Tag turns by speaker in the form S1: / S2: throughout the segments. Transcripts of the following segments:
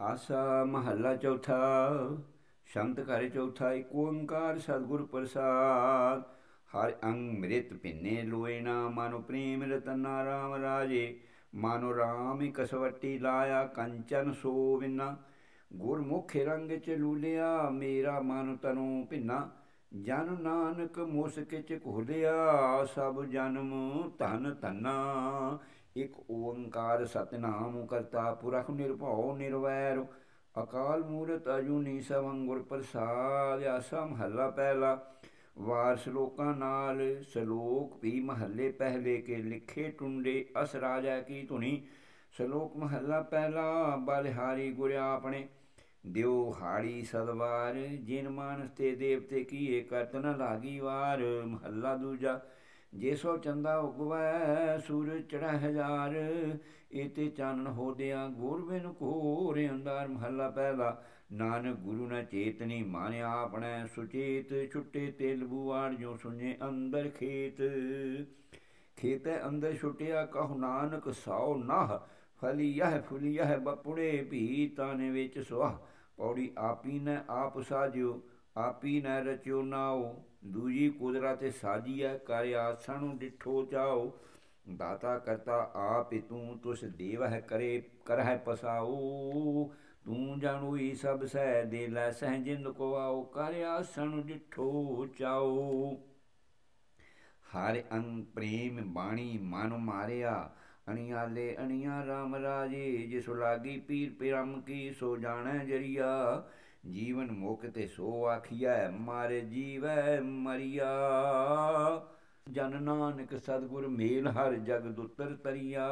S1: ਆਸਾ ਮਹੱਲਾ ਚੌਥਾ, ਸ਼ੰਤ ਘਰ ਚੌਥਾ ਏਕ ਓੰਕਾਰ ਸਤਿਗੁਰ ਪ੍ਰਸਾਦ। ਹਰ ਅੰਗ ਮ੍ਰਿਤ ਪਿੰਨੇ ਲੋਏ ਨਾ, ਮਨੁ ਪ੍ਰੇਮ ਰਤਨਾ ਰਾਮ ਰਾਜੇ। ਮਨੁ ਰਾਮ ਕਸਵੱਟੀ ਲਾਇਆ, ਕੰਚਨ ਸੋ ਵਿਨਾ ਗੁਰਮੁਖ ਰੰਗ ਚ ਲੂਲਿਆ, ਮੇਰਾ ਮਨ ਤਨੂ ਭਿੰਨਾ। ਜਨ ਨਾਨਕ ਮੁਸਕ ਚ ਘੁਲਿਆ, ਸਭ ਜਨਮ ਧਨ ਧੰਨਾ। ਇਕ ਓੰਕਾਰ ਸਤਨਾਮ ਕਰਤਾ, ਪੁਰਖ ਨਿਰਭਉ ਨਿਰਵੈਰ, ਅਕਾਲ ਮੂਰਤ ਅਜੂਨੀ ਸਭੰ ਗੁਰ ਪ੍ਰਸਾਦ, ਆਸਾ ਮਹੱਲਾ ਪਹਿਲਾ ਵਾਰ ਸ਼ਲੋਕਾਂ ਨਾਲ, ਸ਼ਲੋਕ ਵੀ ਮਹੱਲੇ ਪਹਿਲੇ ਕੇ ਲਿਖੇ ਟੁੰਡੇ, ਅਸ ਰਾਜਾ ਕੀ ਧੁਨੀ, ਸ਼ਲੋਕ ਮਹੱਲਾ ਪਹਿਲਾ, ਬਲਿਹਾਰੀ ਗੁਰ ਆਪਣੇ, ਦਿਓ ਹਾੜੀ ਸਦਵਾਰ ਜਿਨ ਮਾਨਸ ਤੇ ਦੇਵਤੇ ਕੀਏ ਕਰਤ ਨ ਲਾਗੀ ਵਾਰ, ਮਹੱਲਾ ਦੂਜਾ ਜੇ ਸੋ ਚੰਦਾ ਉਗਵੈ ਸੂਰਜ ਚੜਾ ਹਜ਼ਾਰ। ਇਤੇ ਚਾਨਣ ਹੋਦਿਆਂ ਗੁਰ ਬਿਨ ਅੰਦਰ ਮਹੱਲਾ ਪਹਿਲਾ ਨਾਨਕ ਗੁਰੂ ਨ ਚੇਤਨੀ ਮਾਨਿਆ ਆਪਣੇ, ਸੁਚੇਤ ਛੁੱਟੇ ਤੇ ਲਬੂਆੜ ਜੋ ਸੁਨੇ ਅੰਦਰ ਖੇਤ। ਖੇਤੈ ਅੰਦਰ ਛੁੱਟਿਆ ਕਹੁ ਨਾਨਕ ਸਾਉ ਨਾਹ। ਫਲੀ ਯਹ ਫੁਲੀ ਯਹ ਬਪੁੜੇ ਭੀ ਤਾਨੇ ਵਿੱਚ ਸੁਆ ਪੌੜੀ ਆਪੀ ਨੇ ਆਪ ਸਾਜਿਓ, ਆਪੀ ਨ ਰਚਿਓ ਨਾਓ ਦੂਜੀ ਕੁਦਰਤ ਸਾਜੀਐ ਕਰ ਆਸਣ ਡਿਠੋ ਚਾਓ ਦਾਤਾ ਕਰਤਾ ਆਪ ਤੂੰ ਤੁਸ ਦੇਵ ਹੈ ਕਰੇ ਕਰਹਿ ਪਸਾਉ ਤੂੰ ਜਾਣੂਈ ਸਭ ਸਹਿ ਦੇ ਲੈ ਸਹਿ ਜਿੰਦ ਕੋ ਆਓ ਕਰ ਆਸਣ ਡਿਠੋ ਚਾਓ ਹਰ ਅੰਗ ਪ੍ਰੇਮ ਬਾਣੀ ਮਨ ਮਾਰਿਆ ਅਣਿਆਲੇ ਅਣਿਆ RAM ਰਾਜੇ, ਜਿਸ ਲਾਗੀ ਪੀਰ ਪਿਰਮ ਕੀ ਸੋ ਜਾਣੈ ਜਰੀਆ। ਜੀਵਨ ਮੁਖ ਤੇ ਸੋ ਆਖੀਐ, ਮਾਰੇ ਜੀਵੈ ਮਰਿਆ। ਜਨ ਨਾਨਕ ਸਤਗੁਰ ਮੇਲ ਹਰ ਜਗ ਦੁਤਰ ਤਰੀਆ।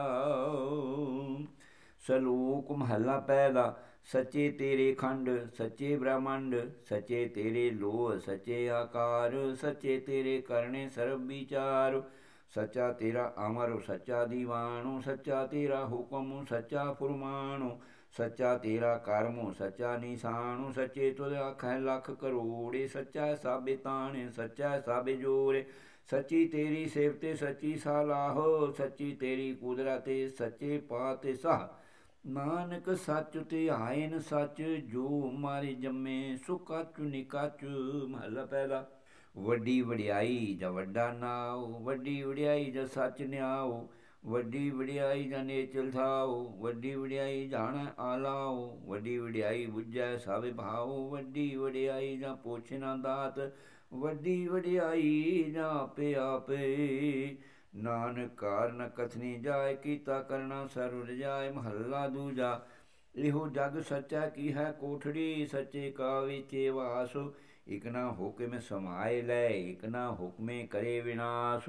S1: ਸਲੋਕ ਮਹੱਲਾ ਪਹਿਲਾ ਸੱਚੇ ਤੇਰੇ ਖੰਡ, ਸੱਚੇ ਬ੍ਰਹਮੰਡ, ਸੱਚੇ ਤੇਰੇ ਲੋਹ, ਸੱਚੇ ਆਕਾਰ, ਸੱਚੇ ਤੇਰੇ ਕਰਨੇ ਸਰਬ ਵਿਚਾਰ। ਸੱਚਾ ਤੇਰਾ ਅਮਰ, ਸੱਚਾ ਦੀਵਾਨੋ, ਸੱਚਾ ਤੇਰਾ ਹੁਕਮ, ਸੱਚਾ ਫਰਮਾਨੋ। ਸੱਚਾ ਤੇਰਾ ਕਰਮ, ਸੱਚਾ ਨਿਸ਼ਾਨ, ਸੱਚੇ ਤੁਧ ਆਖੈ ਲੱਖ ਕਰੋੜੇ, ਸੱਚਾ ਸਾਬੇ ਤਾਣੇ, ਸੱਚਾ ਸਾਬੇ ਜੋਰੇ। ਸੱਚੀ ਤੇਰੀ ਸੇਵਤੇ ਸੱਚੀ ਸਲਾਹ, ਸੱਚੀ ਤੇਰੀ ਕੁਦਰਤੇ ਸੱਚੇ ਪਾਤੇ ਸਾਹ ਨਾਨਕ ਸੱਚ ਤੇ ਆਇਨ ਸੱਚ, ਜੋ ਮਾਰੇ ਜੰਮੇ ਸੁਕਾਚੁ ਨਿਕਾਚੁ ਮਹਲਾ ਪਹਿਲਾ। ਵੱਡੀ ਵਡਿਆਈ ਜਾਂ ਵੱਡਾ ਨਾਉ, ਵੱਡੀ ਵਡਿਆਈ ਜਾਂ ਸੱਚ ਨਿਆਉ ਵੱਡੀ ਵਡਿਆਈ ਜਾਂ ਨੇਚਲ ਥਾਉ ਵੱਡੀ ਵਡਿਆਈ ਜਾਣ ਆਲਾਓ, ਵੱਡੀ ਵਡਿਆਈ ਬੁੱਝੈ ਸਭ ਭਾਓ, ਵੱਡੀ ਵਡਿਆਈ ਜਾਂ ਪੋਛਣਾ ਦਾਤ, ਵੱਡੀ ਵਡਿਆਈ ਜਾਂ ਆਪੇ ਆਪੇ। ਨਾਨਕ ਕਾਰਨ ਕਥਨੀ ਜਾਏ ਕੀਤਾ ਕਰਨਾ ਸਰੁਰ ਜਾਏ ਮਹੱਲਾ ਦੂਜਾ, ਇਹੋ ਜਗ ਸੱਚਾ ਕੀ ਹੈ ਕੋਠੜੀ, ਸੱਚੇ ਕਾ ਵਿਚੇ ਵਾਸੋ। ਇਕ ਨਾ ਹੁਕਮ ਸਮਾਏ ਲੈ, ਇਕ ਨਾ ਹੁਕਮੇ ਕਰੇ ਵਿਨਾਸ਼।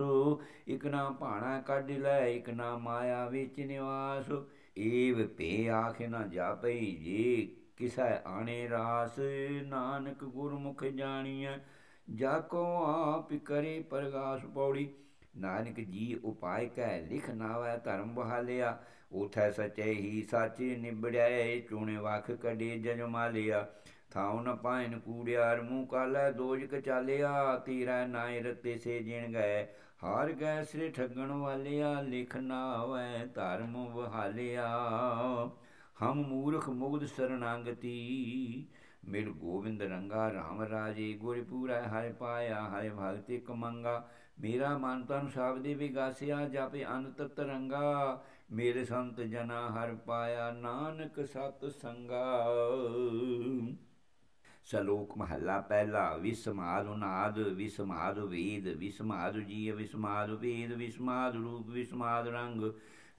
S1: ਇਕ ਨਾ ਭਾਣਾ ਕੱਢ ਲੈ, ਇਕ ਨਾ ਮਾਇਆ ਵਿੱਚ ਨਿਵਾਸ। ਏਵ ਭੇ ਆਖ ਨਾ ਜਾਪਈ, ਜੀ ਕਿਸੈ ਆਣੇ ਰਾਸ, ਨਾਨਕ ਗੁਰਮੁਖ ਜਾਣੀਐ। ਜਾ ਕੋ ਆਪ ਕਰੇ ਪ੍ਰਗਾਸ ਪੌੜੀ। ਨਾਨਕ ਜੀ ਉਪਾਇ ਕਹਿ ਲਿਖ ਨਾਵੈ ਧਰਮ ਬਹਾਲਿਆ। ਉਥੈ ਸਚੇ ਹੀ ਸਾਚੇ ਨਿਬੜਿਆ ਚੂਣੇ ਵਖ ਕਡੇ ਜਜ ਲਿਆ ਥਾਉ ਨ ਪਾਇਨ ਕੂੜਿਆਰ ਮੂੰਹ ਕਾਲੇ ਦੋਜਕ ਚਾਲਿਆ, ਤੀਰਾ ਨਾਇ ਰਤੇ ਸੇ ਜਿਣ ਗਏ। ਹਾਰ ਗਏ ਸ੍ਰੀ ਠੱਗਣ ਵਾਲਿਆ, ਲਿਖ ਨਾਵੈ ਧਰਮ ਬਹਾਲਿਆ ਹਮ ਮੂਰਖ ਮੁਗਧ ਸਰਨਾਗਤੀ ਮਿਲ ਗੋਬਿੰਦ ਰੰਗਾ RAM ਰਾਜੇ, ਗੁਰ ਪੂਰਾ ਹਰਿ ਪਾਇਆ, ਹਰਿ ਭਗਤੀ ਕਮੰਗਾ ਮੇਰਾ ਮਨ ਤਨ ਸਾਬ ਸ਼ਬਦੇ ਵਿਗਾਸਿਆ, ਜਾਪੇ ਅਨੰਤ ਤਰੰਗਾ। ਮੇਰੇ ਸੰਤ ਜਨਾ ਹਰ ਪਾਇਆ, ਨਾਨਕ ਸਤ ਸੰਗਾ। ਸਲੋਕ ਮਹੱਲਾ ਪਹਿਲਾ, ਵਿਸਮਾਦ ਨਾਦ, ਵਿਸਮਾਦ ਵੇਦ, ਵਿਸਮਾਦ ਜੀਵ, ਵਿਸਮਾਦ ਵੇਦ ਵਿਸਮਾਦ ਰੂਪ, ਵਿਸਮਾਦ ਰੰਗ,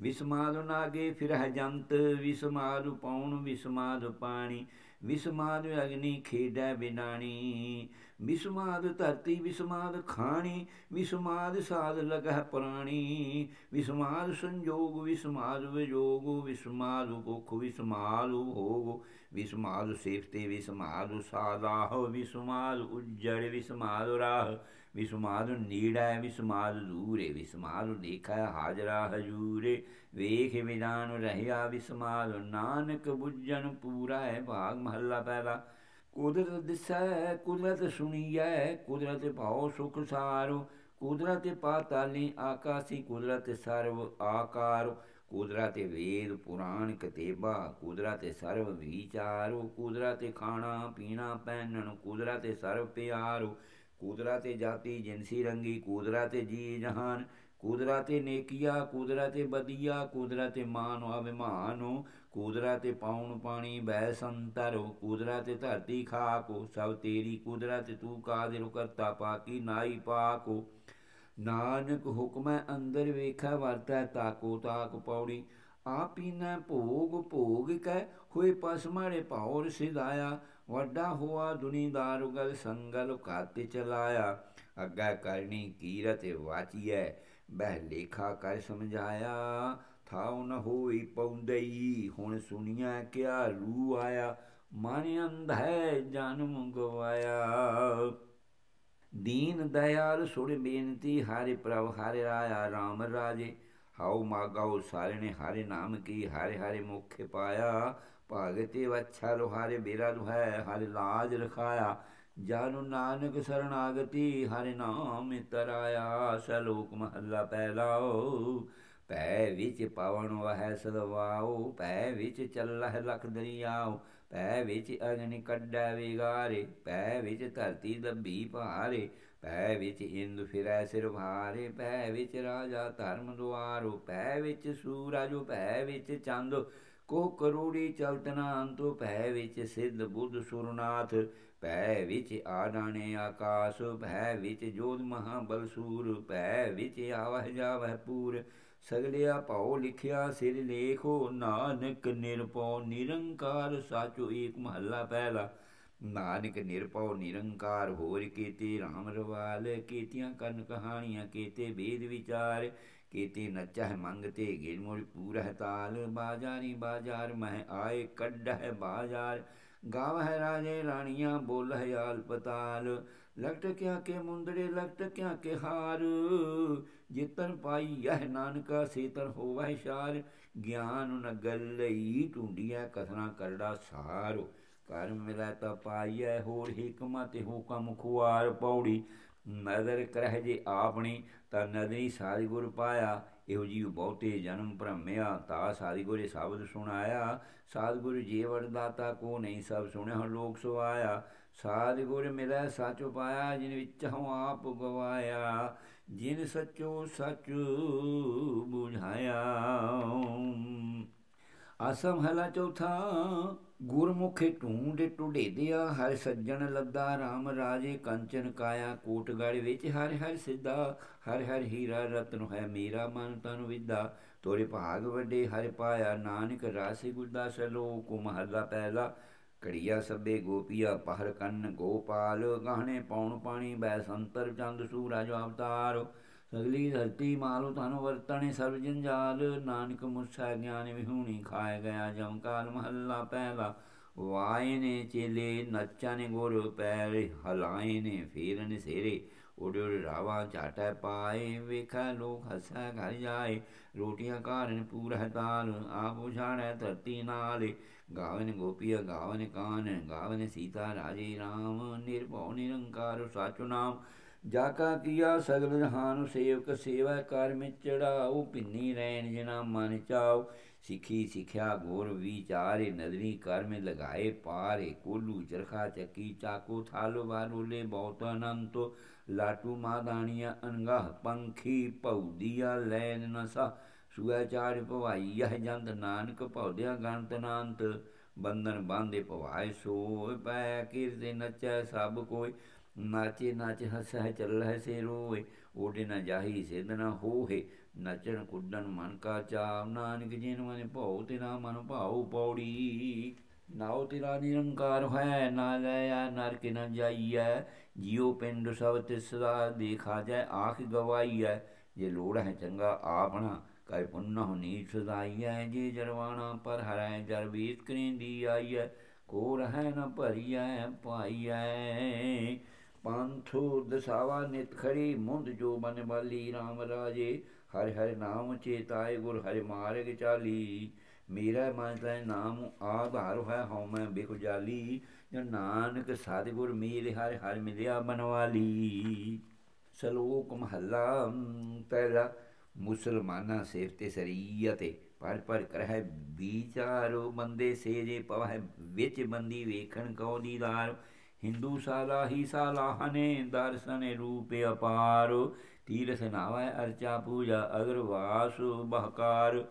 S1: ਵਿਸਮਾਦ ਨਾਗੇ, ਫਿਰ ਹਜੰਤ ਜੰਤ ਵਿਸਮਾਦ ਪੌਣ ਵਿਸਮਾਦ ਪਾਣੀ। ਵਿਸਮਾਦ ਅਗਨੀ ਖੇਡੈ ਬਿਨਾਣੀ, ਵਿਸਮਾਦ ਧਰਤੀ, ਵਿਸਮਾਦ ਖਾਣੀ, ਵਿਸਮਾਦ ਸਾਧ ਲਗਹਿ ਪ੍ਰਾਣੀ, ਵਿਸਮਾਦ ਸੰਜੋਗ, ਵਿਸਮਾਦ ਵਿਜੋਗ, ਵਿਸਮਾਦ ਭੁਖ ਵਿਸਮਾਦ ਭੋਗ, ਵਿਸਮਾਦ ਸੇਫਤੇ ਵਿਸਮਾਦ ਸਾਦਾਹ ਵਿਸਮਾਦ ਉਜੜ, ਵਿਸਮਾਦ ਰਾਹ। ਵੀ ਵਿਸਮਾਦ ਨੀੜੈ ਹੈ ਵੀ ਵਿਸਮਾਦ ਦੇਖੈ ਹਾਜ਼ਰਾ ਹਜੂਰੇ ਵੇਖ ਵਿਦਾਨ ਰਹਿਆ ਵਿਸਮਾਦ ਨਾਨਕ ਬੁੱਝਣ ਪੂਰਾ ਹੈ ਭਾਗ ਮਹੱਲਾ ਪਹਿਲਾ ਕੁਦਰਤ ਦਿਸੈ, ਕੁਦਰਤ ਸੁਣੀਐ, ਕੁਦਰਤ ਭਾਉ ਸੁਖ ਸਾਰੋ। ਕੁਦਰਤ ਪਾਤਾਲੀ ਆਕਾਸੀ, ਕੁਦਰਤ ਸਰਵ ਆਕਾਰ। ਕੁਦਰਤ ਤੇ ਵੇਦ ਪੁਰਾਣ ਕਤੇਬਾ, ਕੁਦਰਤ ਤੇ ਸਰਵ ਵਿਚਾਰੋ। ਕੁਦਰਤ ਤੇ ਖਾਣਾ ਪੀਣਾ ਪਹਿਨਣ, ਕੁਦਰਤ ਤੇ ਸਰਵ ਪਿਆਰੋ। ਕੂਦਰਾ ਤੇ ਜਾਤੀ ਜਿੰਸੀ ਰੰਗੀ ਕੂਦਰਾ ਤੇ ਜੀ ਜਹਾਨ ਕੂਦਰਾ ਤੇ ਨੇਕੀਆ ਕੂਦਰਾ ਤੇ ਬਦੀਆ ਕੂਦਰਾ ਤੇ ਮਾਨ ਅਭਿਮਾਨੋ ਕੂਦਰਾ ਤੇ ਪਾਉਣ ਪਾਣੀ ਬੈ ਸੰਤਰੋ ਕੂਦਰਾ ਤੇ ਧਰਤੀ ਖਾਕੋ, ਸਭ ਤੇਰੀ ਕੂਦਰਾ ਤੇ ਤੂੰ ਕਾਦਰ ਕਰਤਾ ਪਾਕੀ ਨਾਈ ਪਾਕੋ। ਨਾਨਕ ਹੁਕਮੈ ਅੰਦਰ ਵੇਖੈ, ਵਰਤੈ ਤਾਕੋ ਤਾਕ ਪੌੜੀ। ਆਪੀਨੈ ਭੋਗ ਭੋਗ ਕੈ ਹੋਏ ਪਸਮੜੇ ਪੌਰ ਸਿਧਾਇਆ। ਵੱਡਾ ਹੋਆ ਦੁਨੀਦਾਰ ਗਲ ਸੰਗਲ ਕਾਤੇ ਚਲਾਇਆ। ਅੱਗਾ ਕਰਨੀ ਕੀਰਤ ਵਾਚੀਐ, ਬਹਿ ਲੇਖਾ ਕਰ ਸਮਝਾਇਆ। ਥਾਉ ਨ ਹੋਈ ਪਉੰਦਈ, ਹੁਣ ਸੁਣੀਐ ਕਿਆ ਰੂ ਆਇਆ। ਮਨ ਅੰਧੈ ਜਨਮ ਗਵਾਇਆ। ਦੀਨ ਦਇਆਲ ਸੁਣ ਬੇਨਤੀ, ਹਰਿ ਪ੍ਰਭ ਹਰਿ ਰਾਇਆ RAM ਰਾਜੇ। ਹਾਉ ਮਾਗਾਉ ਸਾਰਣੇ, ਹਰਿ ਨਾਮ ਕੀ, ਹਰਿ ਹਰਿ ਮੁਖ ਪਾਇਆ। ਭਾਗਤੇ ਵਛਾ ਲੋਹਾਰੇ ਬੇਰਾ ਦੁਹੈ ਹਰ ਲਾਜ ਰਖਾਇਆ। ਜਾਨੁ ਨਾਨਕ ਸਰਣਾਗਤੀ, ਹਰਿ ਨਾਮ ਤਰਾਇਆ। ਸਲੋਕ ਮਹੱਲਾ ਪਹਿਲਾ ਪੈ ਵਿੱਚ ਪਵਨ ਵਹਿ ਸਦਵਾਉ ਪੈ ਵਿੱਚ ਚੱਲਹਿ ਲਖ ਦਰਿਆਉ ਪੈ ਵਿੱਚ ਅਗਨਿ ਕੱਢੈ ਵਿਗਾਰੇ, ਪੈ ਵਿੱਚ ਧਰਤੀ ਦੱਬੀ ਭਾਰੇ, ਪੈ ਵਿੱਚ ਇੰਦ ਫਿਰੈ ਸਿਰ ਭਾਰੇ, ਪੈ ਵਿੱਚ ਰਾਜਾ ਧਰਮ ਦੁਆਰੋ, ਪੈ ਵਿੱਚ ਸੂਰਜ, ਪੈ ਵਿੱਚ ਚੰਦ। ਕੋ ਕਰੂੜੀ ਚਲਤਨਾ ਅੰਤੋ ਭੈ ਵਿੱਚ ਸਿੱਧ ਬੁੱਧ ਸੁਰਨਾਥ, ਭੈ ਵਿੱਚ ਆਡਾਣੇ ਆਕਾਸ਼, ਭੈ ਵਿੱਚ ਜੋਧ ਮਹਾਬਲ ਸੂਰ, ਭੈ ਵਿੱਚ ਆਵਹ ਜਾਵਹ ਪੂਰ। ਸਗਲਿਆ ਭਾਉ ਲਿਖਿਆ ਸਿਰ ਲੇਖੋ, ਨਾਨਕ ਨਿਰਪਉ ਨਿਰੰਕਾਰ ਸਾਚੋ ਏਕ ਮਹੱਲਾ ਪਹਿਲਾ। ਨਾਨਕ ਨਿਰਪਉ ਨਿਰੰਕਾਰ ਹੋਰ ਕੀਤੇ RAM ਰਵਾਲ ਕੀਤੀਆਂ ਕਰਨ ਕਹਾਣੀਆਂ ਕੀਤੇ, ਵੇਦ ਵਿਚਾਰ ਕੀਤੇ ਨਚਹਿ ਮੰਗਤੇ ਗਿਰ ਮੋਰ ਪੂਰਹਿ ਤਾਲ। ਬਾਜਾਰੀ ਬਾਜ਼ਾਰ ਮਹਿ ਆਏ ਕੱਢਹਿ ਬਾਜ਼ਾਰ। ਗਾਵ ਹੈ ਰਾਜੇ ਰਾਣੀਆਂ ਬੋਲ ਹੈ ਆਲ ਲਗਟ ਕਿਆ ਕੇ ਮੁੰਦੜੇ ਲਗਟ ਕਿਆ ਕੇ ਹਾਰ। ਜਿਤਨ ਪਾਈ ਯਹ ਨਾਨਕਾ, ਸੇਤਨ ਹੋਵੈ ਸ਼ਾਰ। ਗਿਆਨ ਨ ਲਈ ਟੁੰਡੀਐ ਕਥਨਾ ਕਰੜਾ ਸਾਰੋ। ਕਰਮ ਮਿਲੈ ਤਾ ਪਾਈਐ ਹੋਰ ਹੋ ਹੁਕਮ ਖੁਆਰ ਪੌੜੀ। ਨਦਰ ਕਰਹਿ ਜੇ ਆਪਣੀ, ਤਾਂ ਨਦਰੀ ਸਾਰੀ ਪਾਇਆ। ਇਹੋ ਜੀ ਬਹੁਤੇ ਜਨਮ ਭ੍ਰਮਿਆ, ਤਾ ਸਾਰੀ ਸ਼ਬਦ ਸੁਣਾਇਆ। ਸਾਧ ਗੁਰੂ ਜੀਵਨ ਦਾਤਾ, ਕੋ ਨਹੀਂ ਸਭ ਸੁਣਿਆ ਲੋਕ ਸੁਆਇਆ ਸਾਧ ਗੁਰ ਮਿਲੈ ਸੱਚ ਪਾਇਆ ਜਿਨ ਵਿੱਚ ਹਉ ਆਪ ਗਵਾਇਆ। ਜਿਨ ਸਚੋ ਸਚ ਬੁਝਾਇਆ। ਆਸਮ ਹਲਾ ਚੌਥਾ ਗੁਰਮੁਖੇ ਢੂੰਡੇ ਟੁਡੇ ਹਰ ਸੱਜਣ ਲੱਦਾ RAM ਰਾਜੇ ਕੰਚਨ ਕਾਇਆ ਕੋਟਗੜ ਵਿੱਚ ਹਰ ਹਰ ਸਿੱਧਾ, ਹਰ ਹਰ ਹੀਰਾ ਰਤਨ ਹੈ ਮੇਰਾ ਮਨ ਤਨ ਵਿਦਾ। ਤੋਰੇ ਭਾਗ ਵੱਡੇ ਹਰ ਪਾਇਆ, ਨਾਨਕ ਰਾਸੀ ਸਲੋ ਲੋਕ, ਮਹੱਲਾ ਪਹਿਲਾ ਕੜੀਆ ਸਭੇ ਗੋਪੀਆ, ਪਹਰ ਕੰਨ ਗੋਪਾਲ ਗਾਹਣੇ ਪਾਉਣ ਪਾਣੀ ਬੈ ਸੰਤਰ ਚੰਦ ਸੂਰਜ ਅਵਤਾਰ। ਸਗਲੀ ਧਰਤੀ ਮਾਲੋ ਤਨ ਵਰਤਣੇ ਸਰਬ ਜੰਜਾਲ, ਨਾਨਕ ਮੁਸਾ ਗਿਆਨ ਵਿਹੂਣੀ ਖਾਏ ਗਿਆ ਜਮਕਾਲ ਮਹੱਲਾ ਪਹਿਲਾ। ਵਾਏ ਨੇ ਚੇਲੇ, ਨੱਚਾਂ ਗੁਰ ਪੈਰ ਹਲਾਏ ਨੇ ਫੇਰਨ ਸੇਰੇ ਉਡੇ ਉਡੇ ਰਾਵਾ ਝਾਟੈ ਪਾਏ, ਵੇਖਾ ਲੋਕ ਹੱਸਾ ਘਰ ਜਾਏ। ਰੋਟੀਆਂ ਕਾਰਨ ਪੂਰਾ ਤਾਲ, ਆਪ ਉਛਾੜੈ ਧਰਤੀ ਨਾਲ। ਗਾਵਨ ਗੋਪੀਆ, ਗਾਵਨ ਕਾਨ, ਗਾਵਨ ਸੀਤਾ ਰਾਜੇ ਰਾਮ। ਨਿਰਭਉ ਨਿਰੰਕਾਰ ਸਾਚੁ ਨਾਮ। ਜਾ ਕਾ ਕੀਆ ਸਗਲ ਜਹਾਨ ਸੇਵਕ ਸੇਵਾ ਕਰ ਮੇ ਚੜਾਉ ਪਿੰਨੀ ਰਹਿਣ ਜਿਨਾ ਮਨ ਚਾਉ ਸਿੱਖੀ ਸਿਖਿਆ ਗੋਰ ਵਿਚਾਰੇ, ਨਦਰੀ ਕਰ ਮੇ ਲਗਾਏ ਪਾਰੇ। ਕੋਲੂ ਚਰਖਾ ਚੱਕੀ ਚਾਕੂ, ਥਾਲੋ ਵਾਰੂਲੇ ਬਹੁਤ ਅਨੰਤ। ਲਾਟੂ ਮਾਦਾਨੀਆ ਅਨਗਾਹ ਪੰਖੀ ਪਉਦੀਆ ਲੈਨ ਨਸਾ। ਸੁਆ ਭਵਾਈ, ਯਹ ਜੰਦ ਨਾਨਕ ਪੌਦਿਆ ਗਣਤ ਨਾੰਤ। ਬੰਧਨ ਬਾਂਦੇ ਭਵਾਏ ਸੋ ਪੈ ਕੀਰਤੇ ਨਚੈ ਸਭ ਕੋਈ। ਨਾਚੇ ਨਾਚ ਹਸੈ ਹੈ ਸੇ ਰੋਏ ਓਡੇ ਨ ਜਾਹੀ ਸਿਧ ਨ ਹੋਏ ਨਚਣ ਕੁੱਡਣ ਮਨ ਕਾ ਚਾਵ ਨਾਨਕ ਜਿਨ ਮਨ ਭਉ ਤੇਰਾ ਮਨ ਭਾਉ ਪੌੜੀ ਨਾਉ ਤੇਰਾ ਨਿਰੰਕਾਰ ਹੈ ਨਾ ਲਿਆ ਨਰਕ ਨ ਜਾਈਐ ਜਿਉ ਪਿੰਡ ਸਭ ਤਿਸ ਦਾ ਦੇਖਾ ਜੈ ਆਖ ਗਵਾਈਐ ਜੇ ਲੋੜ ਹੈ ਚੰਗਾ ਆਪਣਾ ਕਰ ਪੁੰਨਹੁ ਨੀਚ ਸਦਾਈਐ ਜੇ ਜਰਵਾਣਾ ਪਰ ਹਰੈ ਜਰ ਬੀਤ ਕਰਿੰਦੀ ਆਈਐ ਕੋ ਰਹਿ ਨ ਭਰੀਐ ਪਾਈਐ ਪੰਥੋ ਦਸਾਵਾ ਨਿਤ ਖੜੀ, ਮੁੰਦ ਜੋ ਬਨ ਬਾਲੀ RAM ਰਾਜੇ, ਹਰਿ ਹਰਿ ਨਾਮ ਚੇਤਾਏ, ਗੁਰ ਹਰਿ ਮਾਰਗ ਚਾਲੀ। ਮੇਰਾ ਮਨ ਤੈ ਨਾਮ ਆਧਾਰ ਹੈ ਹਉ ਮੈਂ ਬਿਖ ਜਾਲੀ। ਨਾਨਕ ਸਾਧ ਗੁਰ ਹਰਿ ਹਰਿ ਮਿਲਿਆ ਬਨਵਾਲੀ ਸ਼ਲੋਕ ਮਹੱਲਾ, ਪਹਿਲਾ, ਮੁਸਲਮਾਨਾਂ ਸਿਰ ਤੇ ਸਰੀਅਤੇ ਪਰ ਪਰ ਕਰਹਿ ਵਿਚਾਰੋ ਬੰਦੇ ਸੇ ਜੇ ਪਵਹਿ ਵਿੱਚ ਬੰਦੀ ਵੇਖਣ ਕਉ ਦੀਦਾਰ। ਹਿੰਦੂ ਸਾਲਾਹੀ ਸਾਲਾਹਨੇ ਦਰਸ਼ਨ ਰੂਪ ਅਪਾਰ। ਤੀਰਥ ਨਾਵੈ ਅਰਚਾ ਪੂਜਾ ਅਗਰਵਾਸ ਬਹਕਾਰ।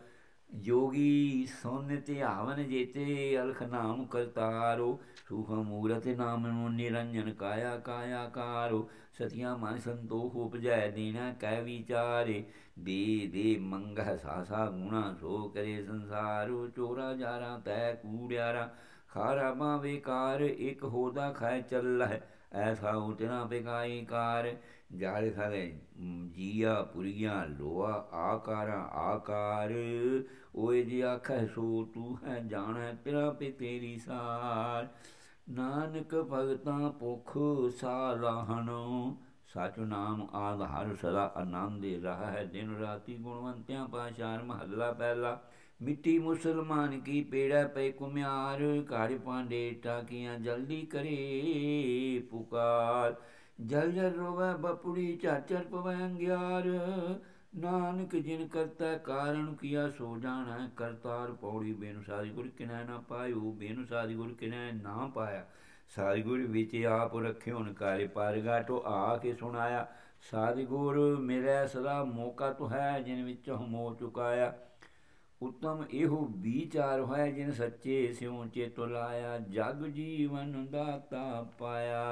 S1: ਜੋਗੀ ਸੋਨ ਤੇ ਆਵਨ ਜੇਤੇ ਅਲਖ ਨਾਮ ਕਰਤਾਰੋ। ਸੁਖ ਮੂਰਤ ਨਾਮ ਨੂੰ ਨਿਰੰਜਨ ਕਾਇਆ ਕਾਇਆ ਕਾਰੋ। ਸਤਿਆ ਮਨ ਸੰਤੋਖ ਉਪਜੈ ਦੇਣਾ ਕਹਿ ਵਿਚਾਰੇ। ਦੇ ਦੇ ਮੰਗਹ ਸਾਸਾ ਗੁਣਾ ਸੋ ਕਰੇ ਸੰਸਾਰੋ। ਚੋਰਾ ਜਾਰਾ ਤੈ ਕੂੜਿਆਰਾ ਖਾਰਾ ਬਾਵੇ ਕਾਰ, ਇਕ ਹੋਦਾ ਖਾਇ ਚੱਲਹਿ ਐਸਾ ਉਤਨਾ ਬਿਕਾਈ ਕਾਰ। ਜਾਲ ਖਾਲੇ ਜੀਆ ਪੁਰੀਆ, ਲੋਆ ਆਕਾਰ ਆਕਾਰ। ਓਏ ਜੀ ਆਖੈ ਸੋ ਤੂੰ ਹੈ, ਜਾਣੈ ਤੇਰਾ ਪੇ ਤੇਰੀ ਸਾਰ। ਨਾਨਕ ਭਗਤਾਂ ਪੁਖ ਸਾਲਾਹਣੋ ਸਚ ਨਾਮ ਆਧਾਰ ਸਦਾ ਆਨੰਦ ਦੇ ਰਹਾ ਹੈ ਦਿਨ ਰਾਤੀ ਗੁਣਵੰਤਿਆਂ ਪਾਸ਼ਾਰ ਮਹੱਲਾ ਪਹਿਲਾ। ਮਿੱਟੀ ਮੁਸਲਮਾਨ ਕੀ ਪੇੜਾ ਪੈ ਕੁਮਿਆਰ ਘੜ ਪਾਂਡੇ ਟਾਕੀਆਂ ਜਲਦੀ ਕਰੇ ਪੁਕਾਰ। ਜਲ ਜਲ ਰੋਵੇ ਬਪੁੜੀ ਚਾਚਰ ਪਵੈ ਅੰਗਿਆਰ। ਨਾਨਕ ਜਿਨ ਕਰਤਾ ਕਾਰਨ ਕੀਆ, ਸੋ ਜਾਣਾ ਕਰਤਾਰ ਪੌੜੀ ਬੇਨੁ ਸਾਦੀ ਗੁਰ ਕਿਨੈ ਨਾ ਪਾਇਓ, ਬੇਨੁ ਗੁਰ ਕਿਨੈ ਨਾ ਪਾਇਆ। ਸਾਦੀ ਵਿੱਚ ਆਪ ਰਖਿਓ ਨ ਕਾਰੇ ਪਾਰਗਾਟੋ ਆ ਕੇ ਸੁਣਾਇਆ। ਸਾਦੀ ਗੁਰ ਮੇਰਾ ਸਦਾ ਮੌਕਾ ਤੋ ਹੈ ਜਿਨ ਵਿੱਚੋਂ ਮੋਹ ਚੁਕਾਇਆ। ਉਤਮ ਇਹੋ ਵਿਚਾਰ ਹੋਇਆ ਜਿਨ ਸੱਚੇ ਸਿਉ ਚੇਤੋ ਲਾਇਆ, ਜਗ ਜੀਵਨ ਦਾਤਾ ਪਾਇਆ।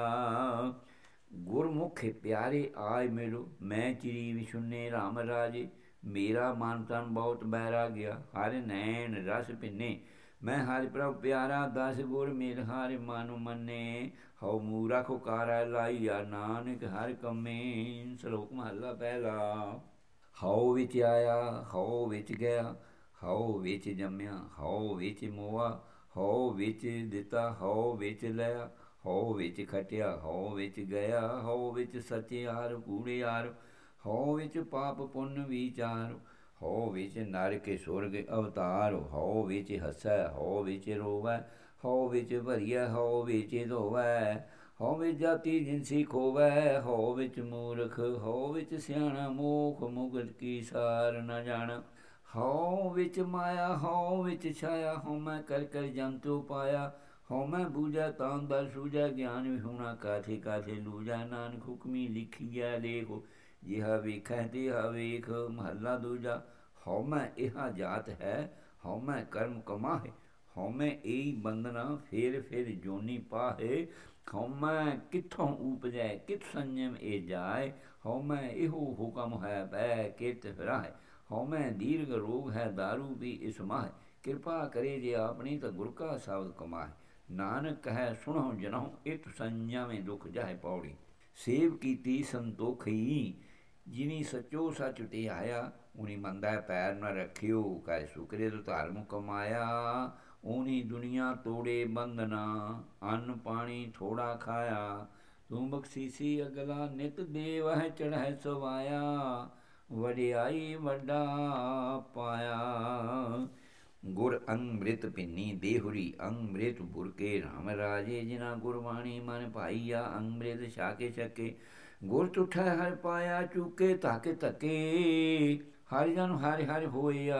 S1: ਗੁਰਮੁਖੇ ਪਿਆਰੇ ਆਏ ਮੇਰੋ ਮੈਂ ਚਿਰੀ ਵਿਸ਼ੁਨੇ ਰਾਮ ਰਾਜੇ, ਮੇਰਾ ਮਨ ਤਨ ਬਹੁਤ ਬਹਿਰਾ ਗਿਆ, ਹਰ ਨੈਣ ਰਸ ਪਿੰਨੇ ਮੈਂ ਹਰਿ ਪ੍ਰਭ ਪਿਆਰਾ, ਦਸ ਗੁਰ ਮੇਰ ਹਰਿ ਮਨ ਮੰਨੇ। ਹਉ ਮੂਰਾ ਖੋ ਕਾਰੈ ਲਾਈਆ ਨਾਨਕ ਹਰ ਕਮੇ, ਸ਼ਲੋਕ ਮਹਲਾ ਪਹਿਲਾ। ਹਉ ਵਿੱਚ ਆਇਆ, ਹਉ ਵਿੱਚ ਗਿਆ ਹਉ ਵਿੱਚ ਜੰਮਿਆ ਹਉ ਵਿੱਚ ਮੋਆ ਹਉ ਵਿੱਚ ਦਿੱਤਾ ਹਉ ਵਿੱਚ ਲਿਆ ਹਉ ਵਿੱਚ ਖਟਿਆ ਹਉ ਵਿੱਚ ਗਿਆ ਹਉ ਵਿੱਚ ਸਚਿਆਰ ਕੂੜਿਆਰ ਹਉ ਵਿੱਚ ਪਾਪ ਪੁੰਨ ਵਿਚਾਰ ਹਉ ਵਿੱਚ ਨਰਕ ਸੁਰਗ ਅਵਤਾਰ ਹਉ ਵਿੱਚ ਹਸੈ ਹਉ ਵਿੱਚ ਰੋਵੈ ਹਉ ਵਿੱਚ ਭਰੀਐ ਹਉ ਵਿੱਚ ਧੋਵੈ ਹਉ ਵਿੱਚ ਜਾਤੀ ਜਿਨਸੀ ਖੋਵੈ ਹਉ ਵਿੱਚ ਮੂਰਖ ਹਉ ਵਿੱਚ ਸਿਆਣਾ ਮੋਖ ਮੁਗਤ ਕੀ ਸਾਰ ਨ ਜਾਣ ਹਉ ਵਿੱਚ ਮਾਇਆ ਹਉ ਵਿੱਚ ਛਾਇਆ ਹਉ ਮੈਂ ਕਰ ਕਰ ਜੰਤੂ ਪਾਇਆ ਹਉ ਮੈਂ ਬੂਝਾ ਤਾਂ ਦਰ ਸੂਝਾ ਗਿਆਨ ਵਿਹੁਣਾ ਕਾਥੇ ਕਾਥੇ ਲੂਜਾ ਨਾਨਕ ਹੁਕਮੀ ਲਿਖਿਆ ਲੇਖੋ ਜਿਹਾ ਵੇਖੈ ਤਿਹਾ ਵੇਖ ਮਹੱਲਾ ਦੂਜਾ ਹਉ ਮੈਂ ਇਹਾ ਜਾਤ ਹੈ ਹਉ ਮੈਂ ਕਰਮ ਕਮਾਹੇ ਹਉ ਮੈਂ ਏਈ ਬੰਦਨਾ ਫੇਰ ਫੇਰ ਜੋਨੀ ਪਾਹੇ ਹਉ ਮੈਂ ਕਿੱਥੋਂ ਉਪਜੈ ਕਿਤ ਸੰਜਮ ਇਹ ਜਾਏ ਹਉ ਮੈਂ ਇਹੋ ਹੁਕਮ ਹੈ ਬੈ ਕਿਤ ਫਿਰਾਏ ਹਉ ਮੈਂ ਦੀਰਘ ਰੋਗ ਹੈ दारू ਵੀ ਇਸ ਮਾਹ। ਕਿਰਪਾ ਕਰੇ ਜੇ ਆਪਣੀ ਤਾਂ ਗੁਰ ਕਾ ਸ਼ਬਦ ਕਮਾਏ ਨਾਨਕ ਕਹੈ, ਸੁਣੋ ਜਨੋ ਇਤ ਸੰਜਮੇ ਦੁਖ ਜਾਏ ਪੌੜੀ। ਸੇਵ ਕੀਤੀ ਸੰਤੋਖਈ ਜਿਨੀ ਸਚੋ ਸਚ ਤੇ ਆਇਆ ਉਨੀ ਮੰਦਾ ਪੈਰ ਨਾ ਰੱਖਿਓ, ਕੈ ਸੁਕਰੇ ਤੋਂ ਧਰਮ ਕਮਾਇਆ। ਉਨੀ ਦੁਨੀਆ ਤੋੜੇ ਬੰਦਨਾ ਅੰਨ ਪਾਣੀ ਥੋੜਾ ਖਾਇਆ। ਤੂੰ ਬਖਸ਼ੀਸੀ ਅਗਲਾ ਨਿਤ ਦੇਵ ਹੈ ਚੜ੍ਹੈ ਸਵਾਇਆ। ਵਡਿਆਈ ਵੱਡਾ ਪਾਇਆ। ਗੁਰ ਅੰਮ੍ਰਿਤ ਪਿੰਨੀ ਦੇਹੁਰੀ, ਅੰਮ੍ਰਿਤ ਬੁਰਕੇ ਰਾਮ ਰਾਜੇ। ਜਿਨਾ ਗੁਰਬਾਣੀ ਮਨ ਭਾਈਆ, ਅੰਮ੍ਰਿਤ ਛਾਕੇ ਛਕੇ। ਗੁਰ ਤੁਠਾ ਹਰ ਪਾਇਆ, ਚੁਕੇ ਤਾਕੇ ਤਕੇ ਹਰਿ ਜਨ ਹਰਿ ਹਰਿ ਹੋਇਆ,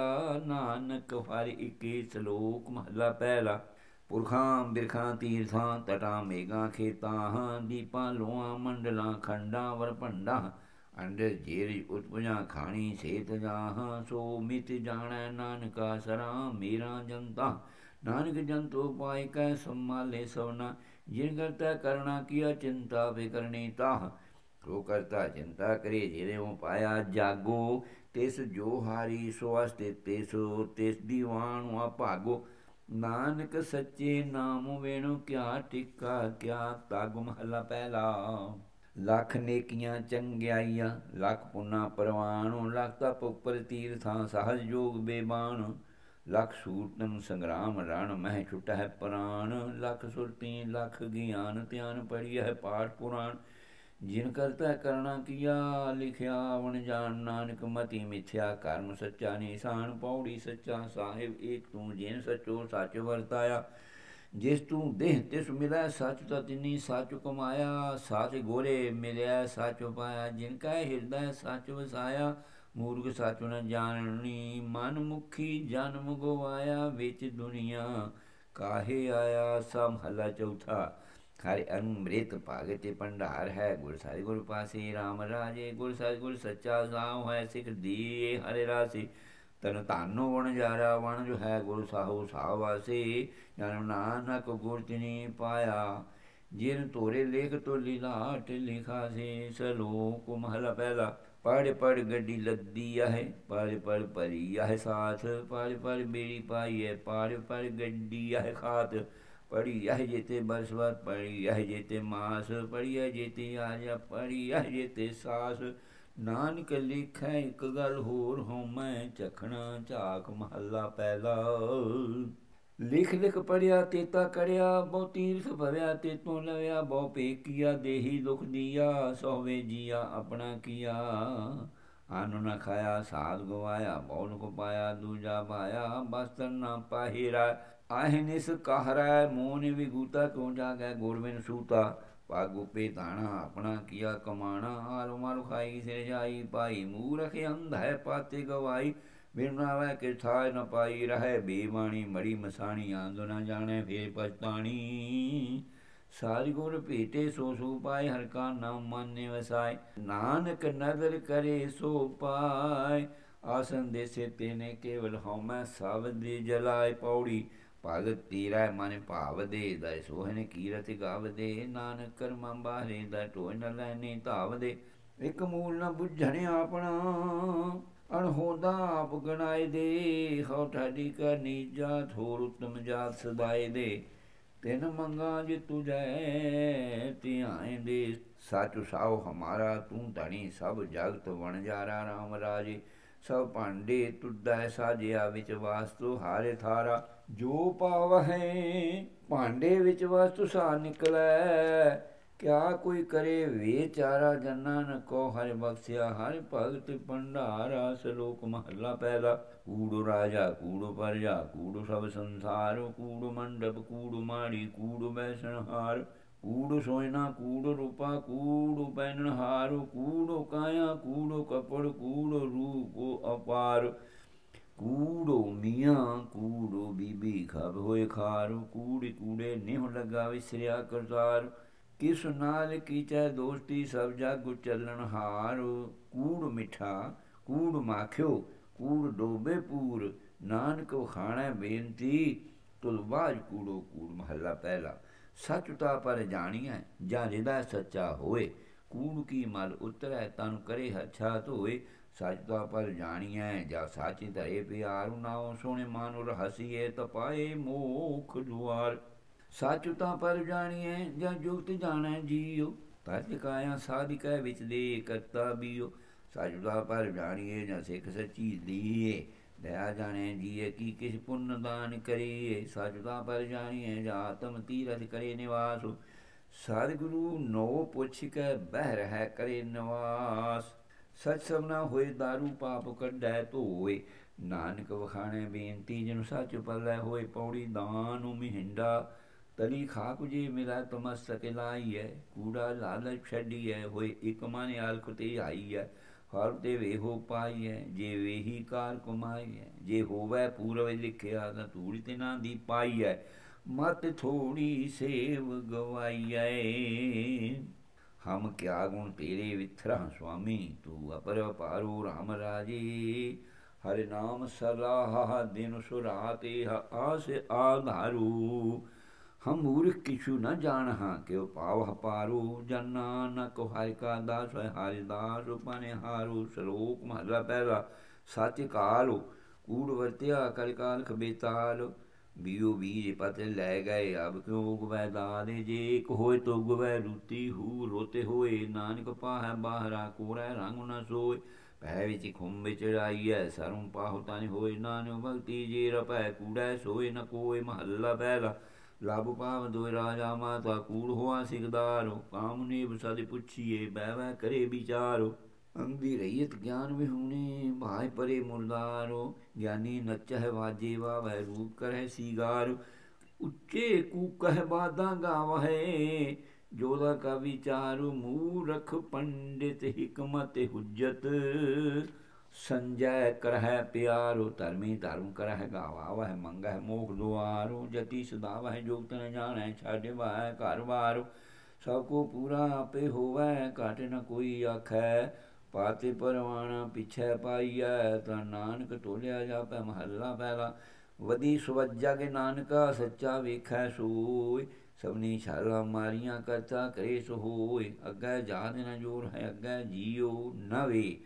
S1: ਨਾਨਕ ਹਰਿ ਇਕੇ ਸ਼ਲੋਕ ਮਹਲਾ ਪਹਿਲਾ। ਪੁਰਖਾਂ, ਬਿਰਖਾਂ, ਤੀਰਥਾਂ, ਤਟਾਂ ਮੇਗਾ ਖੇਤਾਂ ਦੀਪਾਂ ਲੋਆਂ ਮੰਡਲਾਂ, ਖੰਡਾਂ, ਵਰਭੰਡਾਂ। ਅੰਡਰ ਜੇਰੀ ਉਤਪਜਾ ਖਾਣੀ ਸੇਤ ਜਾਹ, ਸੋ ਮਿਤ ਜਾਣੈ ਨਾਨਕਾ ਸਰਾ, ਮੇਰਾ ਜਨਤਾ। ਨਾਨਕ ਜੰਤੋ ਪਾਇ ਕੈ ਸੰਮਾਲੇ ਸਵਨਾ ਜਿਨ ਕਰਤਾ ਕਰਣਾ ਕੀਆ ਚਿੰਤਾ ਵੇ ਕਰਨੀ ਤਾਹ। ਸੋ ਕਰਤਾ ਚਿੰਤਾ ਕਰੇ ਜਿਹਦੇ ਉਹ ਪਾਇਆ ਜਾਗੋ, ਤਿਸ ਜੋ ਹਾਰੀ ਸੋ ਅਸਤੇ ਤਿਸੋ, ਤਿਸ ਦੀਵਾਨ ਆ ਭਾਗੋ। ਨਾਨਕ ਸੱਚੇ ਨਾਮ ਵੇਣੋ ਕਿਆ ਟਿੱਕਾ, ਕਿਆ ਤਾਗ ਮਹਲਾ ਪਹਿਲਾ। ਲੱਖ ਨੇਕੀਆਂ ਚੰਗਿਆਈਆਂ, ਲੱਖ ਪੁੰਨਾ ਪਰਵਾਨ, ਲੱਖ ਤਪ ਉਪਰ ਤੀਰਥਾਂ, ਸਹਜ ਜੋਗ ਬੇਬਾਨ, ਲੱਖ ਸੂਰਤਨ ਸੰਗਰਾਮ ਰਣ ਮਹਿ ਛੁਟਾ ਹੈ ਪ੍ਰਾਨ, ਲੱਖ ਸੁਰਤੀ, ਲੱਖ ਗਿਆਨ ਧਿਆਨ ਪੜੀ ਹੈ ਪਾਠ ਪੁਰਾਣ। ਜਿਨ ਕਰਤਾ ਕਰਣਾ ਕੀਆ, ਲਿਖਿਆ ਵਣ ਜਾਣ ਨਾਨਕ, ਮਤੀ ਮਿਥਿਆ ਕਰਮ ਸੱਚਾ ਨਿਸ਼ਾਨ, ਪੌੜੀ ਸੱਚਾ ਸਾਹਿਬ, ਏਕ ਤੂੰ ਜਿਨ ਸਚੋ ਸੱਚ ਵਰਤਾਇਆ। ਜਿਸ ਤੂੰ ਦੇਹ ਤਿਸ ਮਿਲਿਆ ਸੱਚ ਤਾਂ ਤਿਨੀ ਸੱਚ ਕਮਾਇਆ, ਸਚ ਗੋਰੇ ਮਿਲਿਆ, ਸੱਚ ਪਾਇਆ, ਜਿਨ ਕਾ ਹਿਰਦੈ ਸੱਚ ਵਸਾਇਆ, ਮੂਰਖ ਸੱਚ ਨ ਜਾਣਨੀ, ਮਨ ਮੁਖੀ ਜਨਮ ਗਵਾਇਆ, ਵਿੱਚ ਦੁਨੀਆ ਕਾਹੇ ਆਇਆ ਸਮ ਹਲਾ ਚੌਥਾ। ਹਰਿ ਅੰਮ੍ਰਿਤ ਭਾਗਤੇ ਭੰਡਾਰ ਹੈ, ਗੁਰ ਸਾਹਿਬ ਗੁਰ ਪਾਸੇ RAM ਰਾਜੇ, ਗੁਰ ਸਾਹਿਬ ਗੁਰ ਸੱਚਾ ਸਾਹ ਹੈ ਸਿਖ ਦੀਏ, ਹਰੇ ਰਾਸੀ। ਤਨ ਧਾਨੋ ਵਣ ਜਾਰਾ ਵਣ ਜੋ ਹੈ ਗੁਰ ਸਾਹੋ ਸਾਵਾਸੀ, ਜਨਮ ਨਾਨਕ ਗੁਰ ਤਿਨੀ ਪਾਇਆ। ਜਿਨ ਤੋਰੇ ਲੇਖ ਤੋ ਲੀਲਾਟ ਲਿਖਾ ਸੇ, ਸਲੋਕ ਮਹਲਾ ਪਹਿਲਾ ਪੜ ਪੜ ਗੱਡੀ ਲੱਦੀ ਹੈ ਪੜ ਪੜ ਪਰੀ ਹੈ ਸਾਥ ਪੜ ਪੜ ਬੇੜੀ ਪਾਈ ਹੈ ਪੜ ਪੜ ਗੱਡੀ ਹੈ ਖਾਤ। ਪੜੀ ਹੈ ਜੇਤੇ ਬਰਸਵਤ ਪੜੀ ਹੈ ਜੇਤੇ ਮਾਸ ਪੜੀ ਹੈ ਜੇਤੇ ਆਜਾ ਪੜੀ ਹੈ ਜੇਤੇ ਸਾਸ। ਨਾਨਕ ਲਿਖੈ ਇੱਕ ਗੱਲ ਹੋਰ, ਹਉ ਮੈਂ ਚਖਣਾ ਝਾਕ ਮਹੱਲਾ ਪਹਿਲਾ। ਲਿਖ ਲਿਖ ਪੜਿਆ ਤੇਤਾ ਕਰਿਆ, ਬਹੁ ਤੀਰਥ ਭਰਿਆ ਤੇ ਲਵਿਆ, ਬਹੁ ਪੇਕੀਆ ਦੇਹੀ ਦੁਖ ਦੀਆ ਸੋਵੇ ਜੀਆ ਆਪਣਾ ਕੀਆ। ਆਨੁ ਨ ਖਾਇਆ, ਸਾਧ ਗਵਾਇਆ ਬਹੁਨ ਕੋ ਪਾਇਆ ਦੂਜਾ ਪਾਇਆ ਬਸਤਰ ਨਾ ਪਾਹਿਰਾ ਆਹਿ ਨਿਸ ਕਹਰੈ ਮੋਨ ਵਿਗੂਤਾ, ਕਿਉ ਜਾਗੈ ਗੁਰਬਿਨ ਸੂਤਾ। ਪਾਗੂ ਪੇ ਤਾਣਾ ਆਪਣਾ ਕੀਆ ਕਮਾਣਾ ਆਲੂ ਮਾਲੂ ਖਾਈ ਸੇ ਜਾਈ ਪਾਈ ਮੂਰਖ ਅੰਧ ਹੈ ਪਾਤੇ ਗਵਾਈ। ਬਿਰਨਾਵੇ ਕਿ ਥਾਇ ਨ ਪਾਈ ਰਹੇ ਬੇਮਾਣੀ ਮੜੀ ਮਸਾਣੀ, ਆਂਦੋ ਨ ਜਾਣੇ ਫੇਰ ਪਛਤਾਣੀ। ਸਾਰੀ ਗੁਰ ਭੇਟੇ ਸੋ ਸੋ ਪਾਏ, ਹਰ ਕਾ ਨਾਮ ਮਾਨੇ ਵਸਾਏ। ਨਾਨਕ ਨਦਰ ਕਰੇ ਸੋ ਪਾਏ, ਆਸਨ ਦੇ ਸੇ ਤੇਨੇ ਕੇਵਲ ਹਉਮੈ ਸਭ ਦੀ ਜਲਾਏ ਪੌੜੀ। ਭਗਤ ਤੀਰਾ ਮਨ ਭਾਵ ਦੇ ਦਾ ਸੋਹਣ ਕੀਰਤ ਗਾਵ ਨਾਨਕ ਕਰਮਾਂ ਬਾਹਰੇ ਦਾ ਟੋਇ ਨ ਲੈਨੇ ਧਾਵ ਦੇ। ਇੱਕ ਮੂਲ ਨ ਬੁੱਝਣ ਆਪਣਾ, ਅਣਹੋਂਦਾ ਆਪ ਗਣਾਏ ਦੇ। ਹਉ ਠਾਡੀ ਕਾ ਨੀਜਾ ਥੋਰ ਉਤਮ ਜਾਤ ਸਦਾਏ ਦੇ। ਤਿਨ ਮੰਗਾ ਜੇ ਤੁਜੈ ਧਿਆਏ ਦੇ। ਸਾਚੁ ਸਾਉ ਹਮਾਰਾ, ਤੂੰ ਧਣੀ ਸਭ ਜਗਤ ਵਣ ਜਾਰਾ ਰਾਮ ਰਾਜੇ। ਸਭ ਭਾਂਡੇ ਤੁddੈ ਸਾਜਿਆ ਵਿੱਚ ਵਾਸਤੂ, ਹਾਰੇ ਥਾਰਾ ਜੋ ਪਾਵ ਭਾਂਡੇ ਵਿੱਚ ਵਸਤੂ ਸਾ ਨਿਕਲੈ। ਕਿਆ ਕੋਈ ਕਰੇ ਵਿਚਾਰਾ ਜਨਨ ਕੋ ਹਰਿ ਬਖਸ਼ਿਆ, ਹਰਿ ਭਗਤ ਭੰਡਾਰਾ, ਸਲੋਕ ਮਹੱਲਾ ਪਹਿਲਾ ਕੂੜੋ ਰਾਜਾ, ਕੂੜੋ ਪਰਜਾ, ਕੂੜੋ ਸਭ ਸੰਸਾਰ, ਕੂੜੋ ਮੰਡਪ, ਕੂੜੋ ਮਾੜੀ, ਕੂੜੋ ਬੈਸਣਹਾਰ। ਕੂੜ ਸੋਇਨਾ, ਕੂੜ ਰੂਪਾ, ਕੂੜੋ ਪਹਿਨਹਾਰ ਕੂੜੋ ਕਾਇਆ, ਕੂੜੋ ਕਪੜ, ਕੂੜ ਰੂਪੋ ਅਪਾਰ। ਕੂੜੋ ਮੀਆਂ, ਕੂੜੋ ਬੀਬੀ ਖਬ ਹੋਏ ਖਾਰ। ਕੂੜੀ ਕੂੜੇ ਨਿਹ ਲਗਾ ਵਿਸਰਿਆ ਕਰਤਾਰ। ਕਿਸ ਨਾਲ ਕੀਚੈ ਦੋਸਤੀ ਸਭ ਜਗ ਚੱਲਣ ਹਾਰ। ਕੂੜ ਮਿਠਾ, ਕੂੜ ਮਾਖਿਓ, ਕੂੜ ਡੋਬੇ ਪੂਰ। ਨਾਨਕ ਖਾਣਾ ਬੇਨਤੀ। ਤੁਲਵਾਜ ਕੂੜੋ, ਕੂੜ ਮਹੱਲਾ ਪਹਿਲਾ। ਸੱਚ ਤਾ ਪਰ ਜਾਣੀਐ ਜਾਂ ਜਿਹਦਾ ਸੱਚਾ ਹੋਏ ਕੂੜ ਕੀ ਮਲ ਉਤਰੈ, ਤਨ ਕਰੇ ਹੱਛਾ ਧੋਏ ਸੱਚ ਤਾ ਪਰ ਜਾਣੀਐ, ਜਾਂ ਸਾਚੀ ਧਰੇ ਪਿਆਰ। ਨਾਉ ਸੋਹਣੇ ਮਾਨੁ ਹਸੀਏ ਤਪਾਏ ਮੋਖ ਦੁਆਰ। ਸੱਚ ਤਾਂ ਪਰ ਜਾਣੀਐ, ਜਾਂ ਜੁਗਤ ਜਾਣੈ ਜੀਉ। ਤਜ ਕਾਇਆ ਸਾਧਿਕੈ ਵਿੱਚ ਦੇ ਕਰਤਾ ਬੀਉ। ਸੱਚ ਤਾਂ ਪਰ ਜਾਣੀਐ, ਜਾਂ ਸਿੱਖ ਸੱਚੀ ਲੀਏ ਦਇਆ ਜਾਣੈ, ਜੀਏ ਕੀ ਕਿਸ ਪੁੰਨ ਦਾਨ ਕਰੀਏ, ਸੱਚ ਪਰ ਜਾਣੀਐ ਜਾਂ ਆਤਮ ਤੀਰਥ ਕਰੇ ਨਿਵਾਸ। ਸਤਿਗੁਰੂ ਨੋ ਪੁੱਛ ਕੇ ਬਹਿ ਰਹਿ ਕਰੇ ਨਿਵਾਸ। ਸਚ ਸਭਨਾ ਹੋਏ दारू ਪਾਪ ਕੱਢੈ ਧੋਏ। ਨਾਨਕ ਵਖਾਣੇ ਬੇਨਤੀ, ਜਿਨ ਸੱਚ ਪੱਲੇ ਹੋਏ, ਪੌੜੀ ਦਾਨ ਮਹਿੰਡਾ। ਤਲੀ ਖਾਕ ਜੀ ਮਿਲਾ ਤਮਸਕ ਲਾਈਐ। ਕੂੜਾ ਲਾਲਚ ਛੱਡੀ ਛੱਡੀਐ, ਹੋਏ ਇਕ ਮਨ ਆਲਖ ਤੇ ਹੈ ਹਰ ਤੇ ਵੇਹੋ ਪਾਈਐ, ਜੇ ਵੇਹੀ ਕਾਰ ਕਮਾਈਐ, ਜੇ ਹੋਵੇ ਪੂਰਵ ਲਿਖਿਆ ਤਾਂ ਧੂੜੀ ਤੇ ਨਾ ਦੀ ਪਾਈਐ, ਮਤ ਥੋੜੀ ਸੇਵ ਗਵਾਈਐ। ਹਮ ਕਿਆ ਗੁਣ ਤੇਰੇ ਵਿਥਰਾ ਸੁਆਮੀ, ਤੂੰ ਅਪਰ ਪਾਰੂ ਰਾਮ ਰਾਜੀ। ਹਰਿ ਨਾਮ ਸਲਾਹ ਦਿਨ ਸੁਰਾਤੇ, ਆਸ ਆਧਾਰੂ। ਹਮ ਮੂਰਖ ਕਿਛੂ ਨ ਜਾਣ ਹਾਂ, ਕਿਉ ਪਾਵ ਪਾਰੂ ਜਨ ਨਾਨਕ ਹਰਿ ਕਾ ਦਾਸ ਹੈ ਹਰਿ ਦਾਸ ਪਨੇ ਹਾਰੂ ਸ਼ਲੋਕ ਮਹਲਾ ਪਹਿਲਾ, ਸੱਚ ਕਾਲ ਕੂੜ ਵਰਤਿਆ ਕਲ ਕਾਲ ਖਬੇਤਾਲ ਬੀਓ ਬੀਜ ਪਤ ਲੈ ਗਏ ਅਬ ਕਿਉ ਗਵੈ ਦਾਦੇ ਜੇ ਇੱਕ ਹੋਏ ਤੋ ਗਵੈ ਰੂਤੀ ਹੂ, ਰੋਤੇ ਹੋਏ ਨਾਨਕ ਪਾਹੈ ਬਾਹਰਾ, ਕੋਰੈ ਰੰਗ ਨ ਸੋਏ ਪੈ ਵਿੱਚ ਖੁੰਬ ਚੜਾਈਐ ਸਰਮ ਪਾਹੁ ਤਨ ਹੋਏ, ਨਾਨਕ ਭਗਤੀ ਜੀ ਰਪੈ ਕੂੜੈ ਸੋਏ ਨ ਕੋਏ, ਮਹੱਲਾ ਪਹਿਲਾ। ਲਾਭ ਪਾਵ ਦੋਇ ਰਾਜਾ ਮਾਤਾ ਕੂੜ ਹੋਆ ਸਿਕਦਾਰੋ, ਕਾਮ ਨੇ ਬਸਾਦੇ ਪੁੱਛੀਏ, ਬਹਿ ਬਹਿ ਕਰੇ ਵਿਚਾਰੋ। ਅੰਦੀ ਰਹੀਤ ਗਿਆਨ ਵਿਹੂਣੇ, ਭਾਇ ਪਰੇ ਮੁਰਦਾਰੋ। ਗਿਆਨੀ ਨਚਹਿ ਵਾਜੇ ਵਾਵੈ ਰੂਪ ਕਰਹਿ ਸੀਗਾਰ। ਉੱਚੇ ਕੂ ਕਹਿ ਗਾਵਹਿ, ਜੋਦਾ ਕਾ ਵਿਚਾਰ ਮੂਰਖ ਪੰਡਿਤ, ਹਿਕਮਤ ਹੁਜਤ। ਸੰਜੈ ਕਰਹਿ ਪਿਆਰੋ, ਧਰਮੀ ਧਰਮ ਕਰਹਿ ਗਾਵਾ ਵਹਿ ਮੰਗਹਿ ਮੋਖ ਦੁਆਰੋ, ਜਤੀ ਸਦਾ ਵਹਿ ਜੋਗਤ ਨ ਜਾਣੈ ਛਾੜੇ ਵਾਹਿ ਘਰ ਵਾਰੋ। ਸਭ ਕੋ ਪੂਰਾ ਆਪੇ ਹੋਵੈ, ਘਟ ਨ ਕੋਈ ਆਖੈ। ਪਾਤੇ ਪਰਵਾਣਾ ਪਿਛੈ ਪਾਈਐ, ਤਾਂ ਨਾਨਕ ਤੋਲਿਆ ਜਾਪੈ, ਮਹੱਲਾ ਪਹਿਲਾ ਵਦੀ ਸੁਵੱਜਾ ਕੇ ਨਾਨਕਾ, ਸੱਚਾ ਵੇਖੈ ਸੋਈ ਸਭਨੀ ਛਾਲਾ ਮਾਰੀਆਂ ਕਰਤਾ, ਕਰੇ ਸੋ ਹੋਏ ਅੱਗੇ ਜਾਤ ਨ ਜੋਰ ਹੈ, ਅੱਗੇ ਜੀਓ ਨਵੇ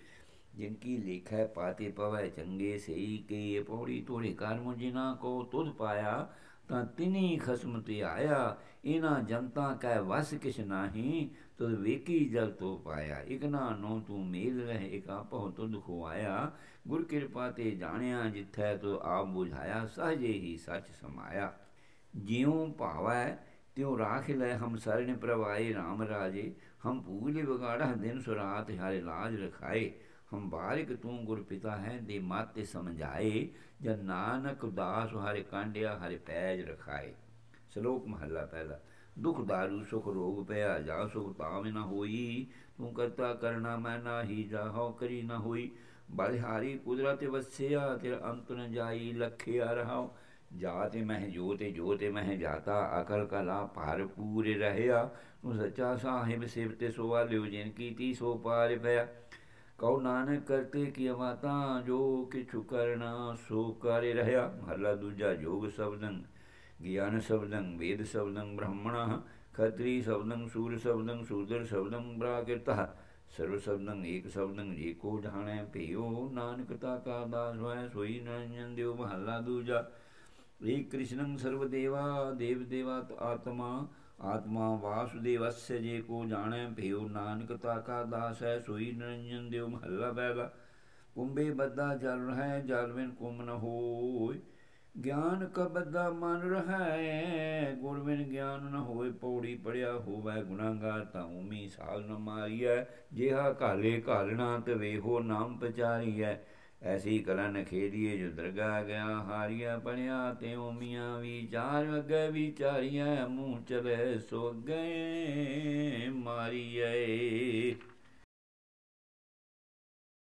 S1: ਜਿਨ ਕੀ ਲੇਖੈ ਪਾਤੇ ਪਵੈ ਚੰਗੇ ਸਈ ਕੇ ਪੌੜੀ ਤੋੜੇ ਕਰਮ ਜਿਨਾ ਕੋ ਤੁਧ ਪਾਇਆ ਤਾਂ ਤਿਨੀ ਖਸਮ ਤੇ ਆਇਆ ਇਨਾ ਜਨਤਾ ਕੈ ਵਸ ਕਿਛ ਨਾਹੀ ਤੁਧ ਵੇਖੀ ਜਲ ਤੋ ਪਾਇਆ ਇਕਨਾ ਨੋ ਤੂੰ ਮੇਲ ਰਹਿ ਇਕ ਆਪਹੁ ਤੁਧ ਖੁਆਇਆ ਗੁਰ ਕਿਰਪਾ ਤੇ ਜਾਣਿਆ ਜਿਥੈ ਤੋ ਆਪ 부ਝਾਇਆ ਸਹਜੇ ਹੀ ਸੱਚ ਸਮਾਇਆ ਜਿਉ ਭਾਵੈ ਤਿਉ ਰਾਖ ਲੈ ਹਮ ਸਰਣ ਪ੍ਰਵਾਏ RAM ਰਾਜੇ ਹਮ ਪੂਲੇ ਬਗਾੜਾ ਦਿਨ ਸੁਰਾਤ ਹਾਰੇ ਲਾਜ ਰਖਾਏ ਹਮ ਬਾਰਿਕ ਤੂੰ ਗੁਰ ਪਿਤਾ ਹੈ ਦੇ ਮਾਤੇ ਸਮਝਾਏ ਜਨ ਨਾਨਕ ਦਾਸ ਹਰੇ ਕਾਂਡਿਆ ਹਰੇ ਪੈਜ ਰਖਾਏ ਸ਼ਲੋਕ ਮਹੱਲਾ ਪਹਿਲਾ ਦੁਖ ਦਾਰੂ ਸੁਖ ਰੋਗ ਪਿਆ ਜਾ ਸੁਖ ਤਾਮ ਨ ਹੋਈ ਤੂੰ ਕਰਤਾ ਕਰਨਾ ਮੈਂ ਨਾਹੀ ਜਾਹੋ ਕਰੀ ਨ ਹੋਈ ਬਲਿਹਾਰੀ ਕੁਦਰਤ ਵਸਿਆ ਤੇ ਅੰਤ ਨ ਜਾਈ ਲਖਿਆ ਰਹਾਉ ਜਾਤੇ ਮਹਿ ਜੋਤੇ ਜੋਤੇ ਮਹਿ ਜਾਤਾ ਅਕਲ ਕਲਾ ਭਾਰ ਪੂਰੇ ਰਹਿਆ ਤੂੰ ਸੱਚਾ ਸਾਹਿਬ ਸਿਵ ਤੇ ਸੋਵਾ ਲਿਓ ਜਿਨ ਕੀਤੀ ਸੋ ਪਾਰ ਪਿਆ ਕਉ ਨਾਨਕ ਕਰਤੇ ਕੀ ਮਾਤਾ ਜੋ ਕਿਛੁ ਕਰਨਾ ਸੋ ਕਰੇ ਰਹਾ ਮਹਲਾ ਦੂਜਾ ਜੋਗ ਸ਼ਬਦੰ ਗਿਆਨ ਸ਼ਬਦੰ ਵੇਦ ਸ਼ਬਦੰ ਬ੍ਰਹਮਣ ਖਤਰੀ ਸ਼ਬਦੰ ਸੂਰ ਸ਼ਬਦੰ ਸੂਦਰ ਸ਼ਬਦੰ ਬ੍ਰਾਕਿਰਤਾ ਸਰਵ ਸ਼ਬਦੰ ਏਕ ਸ਼ਬਦੰ ਜੇ ਕੋ ਜਾਣੈ ਭਿਓ ਨਾਨਕ ਤਾ ਕਾ ਦਾਸ ਹੋਇ ਸੋਈ ਨੰਜਨ ਦਿਓ ਮਹਲਾ ਦੂਜਾ ਏ ਕ੍ਰਿਸ਼ਨੰ ਸਰਵ ਦੇਵਾ ਦੇਵ ਦੇਵਾ ਆਤਮਾ ਆਤਮਾ ਵਾਸੁਦੇਵस्य ਜੇ ਕੋ ਜਾਣੈ ਭਿਉ ਨਾਨਕ ਤਾਕਾ ਦਾਸ ਹੈ ਸੋਈ ਨਿਰੰਜਨ ਦਿਉ ਮਹੱਲਾ ਪਹਿਲਾ ਕੁੰਬੇ ਬੱਦਾ ਜਲ ਰਹਿ, ਜਲ ਬਿਨ ਕੁਮ ਨ ਹੋਇ। ਗਿਆਨ ਕ ਬੱਦਾ ਮਨ ਰਹੈ, ਗੁਰ ਬਿਨ ਗਿਆਨ ਨ ਹੋਇ। ਪੌੜੀ ਪੜਿਆ ਹੋਵੇ ਗੁਨਾਹਗਾਰ, ਤਾਂ ਉਮੀ ਸਾਲ ਨ ਮਾਰੀਐ। ਜਿਹਾ ਕਾਲੇ ਕਾਲਣਾ ਤੇ ਵੇਹੋ ਨਾਮ ਪਚਾਰੀਐ। ਐਸੀ ਕਲਾ ਖੇਦੀਏ ਜੋ ਦਰਗਾ ਗਿਆ, ਹਾਰੀਆ ਪਣਿਆ ਤੇ ਉਮੀਆਂ ਵਿਚਾਰ ਅੱਗੇ ਵਿਚਾਰੀਆਂ ਮੂੰਹ ਚਲੇ ਸੋ ਗਏ, ਮਾਰੀਏ